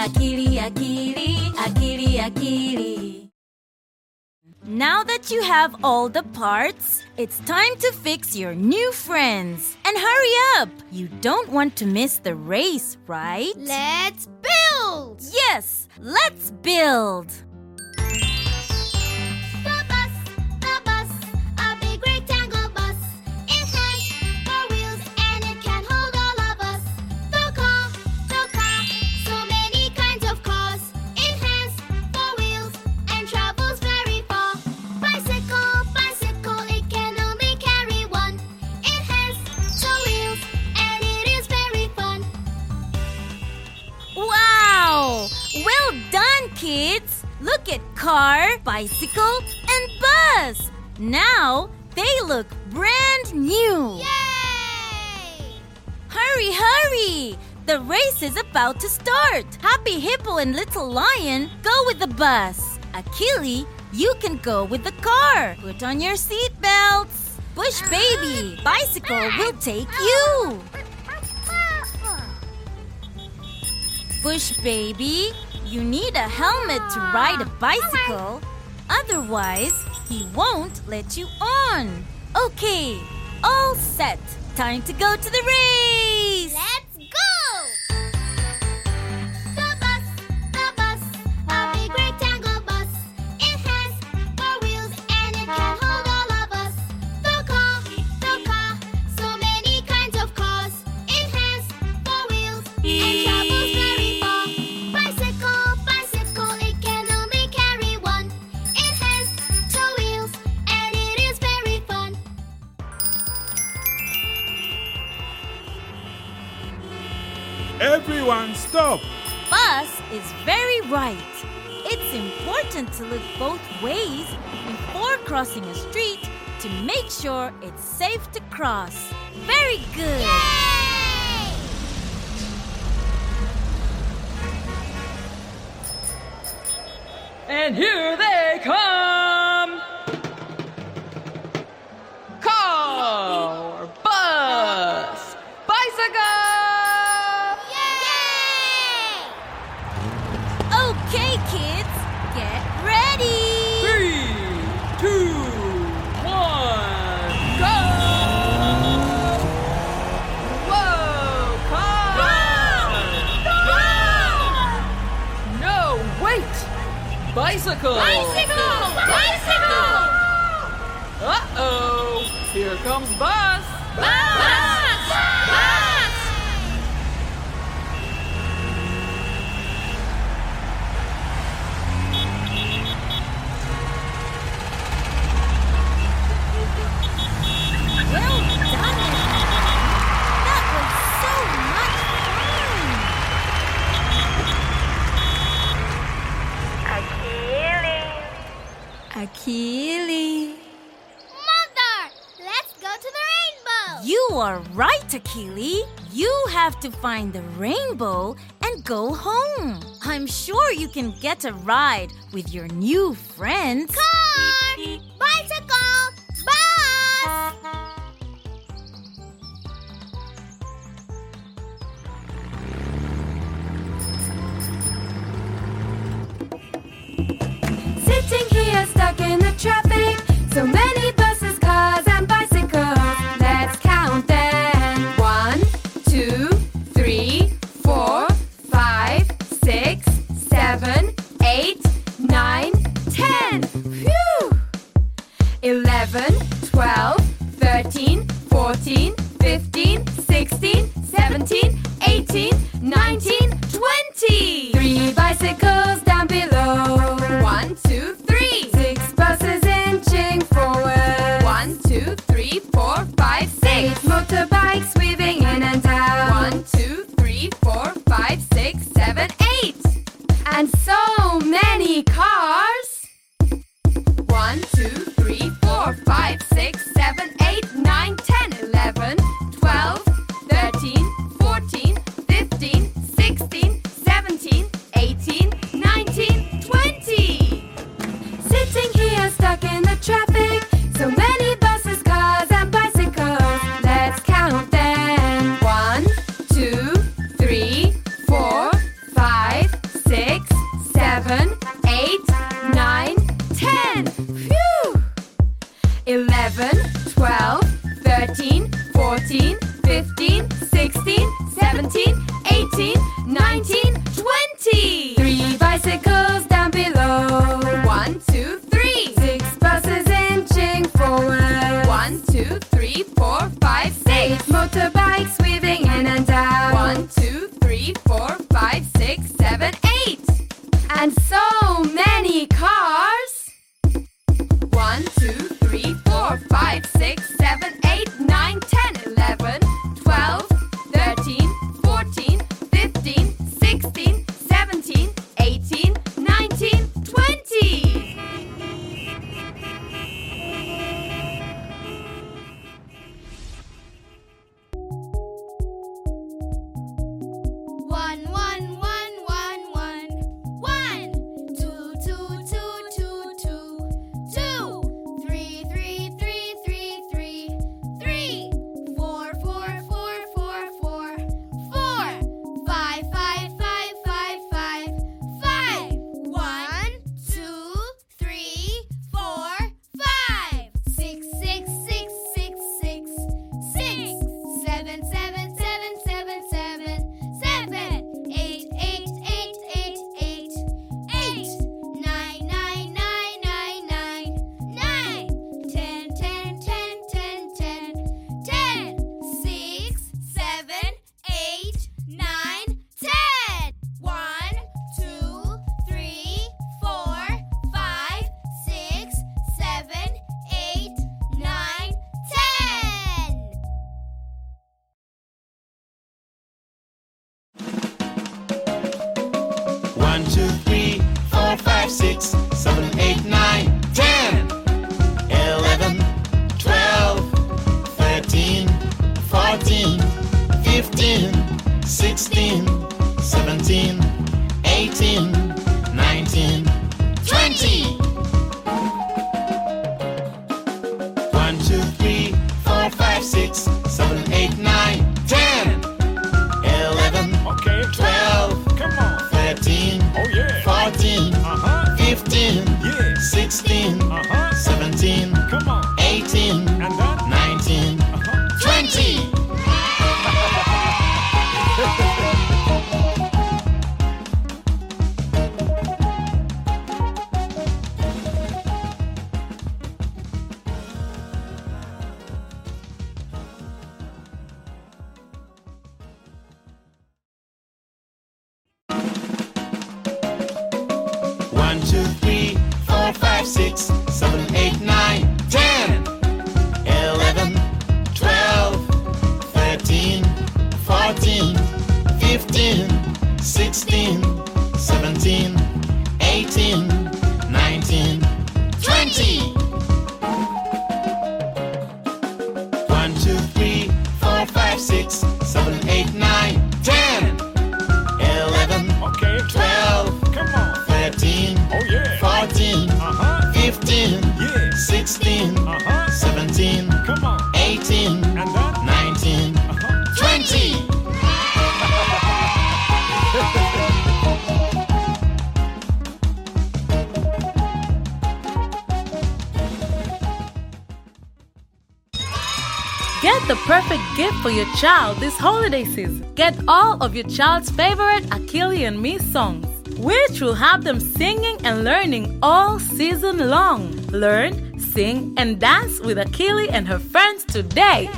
Akili, akili, akili, akili. Now that you have all the parts, it's time to fix your new friends. And hurry up! You don't want to miss the race, right? Let's build! Yes, let's build! Bicycle, and bus! Now they look brand new! Yay! Hurry, hurry! The race is about to start! Happy Hippo and Little Lion go with the bus. Akili, you can go with the car. Put on your seat belts. Bush ah, Baby, bicycle will take you. Bush Baby, you need a helmet to ride a oh, bicycle. Otherwise, he won't let you on. Okay, all set. Time to go to the race. Let's to look both ways before crossing a street to make sure it's safe to cross. Very good. Yay! And here they come! Bicycle! Bicycle! Bicycle! Uh-oh! Here comes bus! Bus! Akili. Mother! Let's go to the rainbow! You are right, Akili. You have to find the rainbow and go home. I'm sure you can get a ride with your new friends. Car! Bicycle! Bus! So many buses, cars, and bicycles. Let's count them. One, two, three, four, five, six, seven, eight, nine, ten. Phew! Eleven, twelve, thirteen, fourteen, fifteen, sixteen, seventeen, motorbikes weaving in and out. One, two, three, four, five, six, seven, eight. And so six, seven, eight, nine, ten, eleven, twelve, thirteen, fourteen, fifteen, sixteen, seventeen, eighteen, nineteen, twenty. Perfect gift for your child this holiday season. Get all of your child's favorite Akili and Me songs, which will have them singing and learning all season long. Learn, sing, and dance with Akili and her friends today.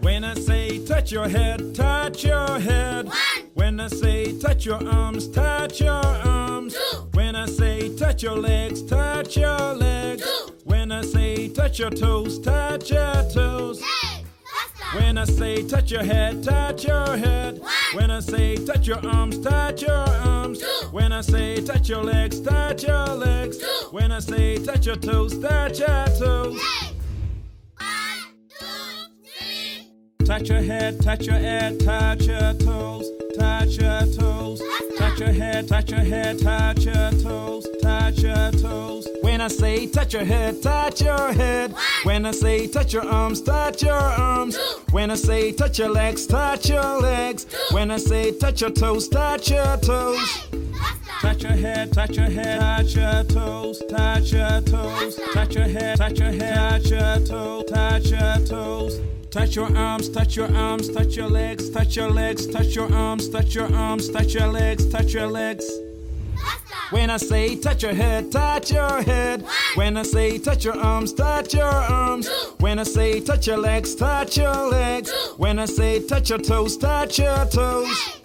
When I say touch your head, touch your head. One. When I say touch your arms, touch your arms. Two. When I say touch your legs, touch your legs. Two. When I say touch your toes, touch your toes. Hey. When I say touch your head, touch your head. One. When I say touch your arms, touch your arms. Two. When I say touch your legs, touch your legs. Two. When I say touch your toes, touch your toes. Hey. One, two, three. Touch your head, touch your head, touch your toes, touch your toes. Touch your head, touch your head, touch your toes, touch your toes. When I say touch your head, touch your head. When I say touch your arms, touch your arms. When I say touch your legs, touch your legs. When I say touch your toes, touch your toes. Touch your head, touch your head, touch your toes, touch your toes, touch your head, touch your head, touch your toes, touch your toes. Touch your arms, touch your arms, touch your legs, touch your legs, touch your arms, touch your arms, touch your legs, touch your legs. When I say touch your head, touch your head. When I say touch your arms, touch your arms. When I say touch your legs, touch your legs. When I say touch your toes, touch your toes.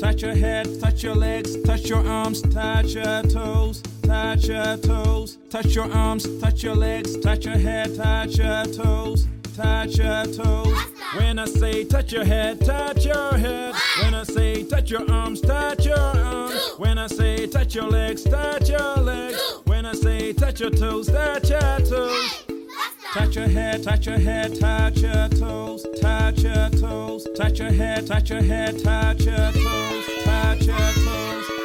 Touch your head, touch your legs, touch your arms, touch your toes, touch your toes, touch your arms, touch your legs, touch your head, touch your toes, touch your toes. When I say touch your head, touch your head. When I say touch your arms, touch your arms. When I say touch your legs, touch your legs. When I say touch your toes, touch your toes. Touch your head, touch your head, touch your toes, touch your toes, touch your head, touch your head, touch your toes, touch your toes.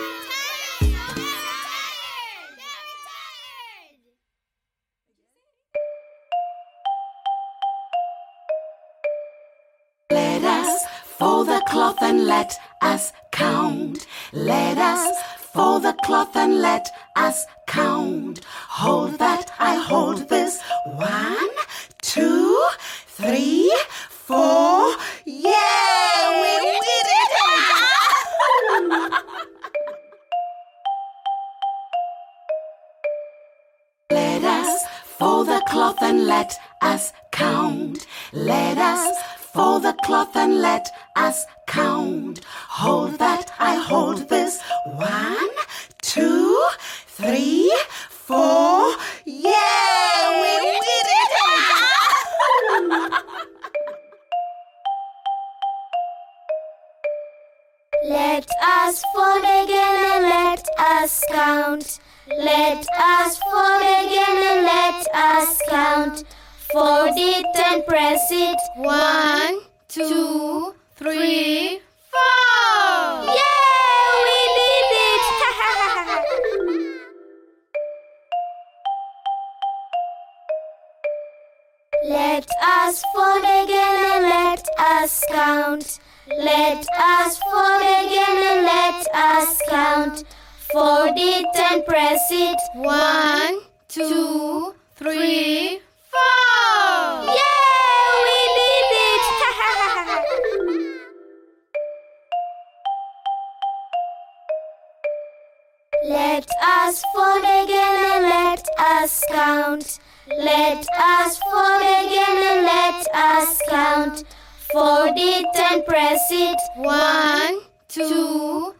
Cloth and let us count. Let us fold the cloth and let us count. Hold that, I hold this. One, two, three, four. Yeah, we did it! Let us fold the cloth and let us count. Let us fold the cloth and let us count. Hold that, I hold this. One, two, three, four. Yeah, we did it! Let us fold again and let us count. Let us fold again and let us count. Fold it and press it. One, two, three, four. Yeah, we did it! Let us fold again and let us count. Let us fold again and let us count. Fold it and press it. One, two, three, Let us fold again and let us count. Let us fold again and let us count. Fold it and press it. One, two,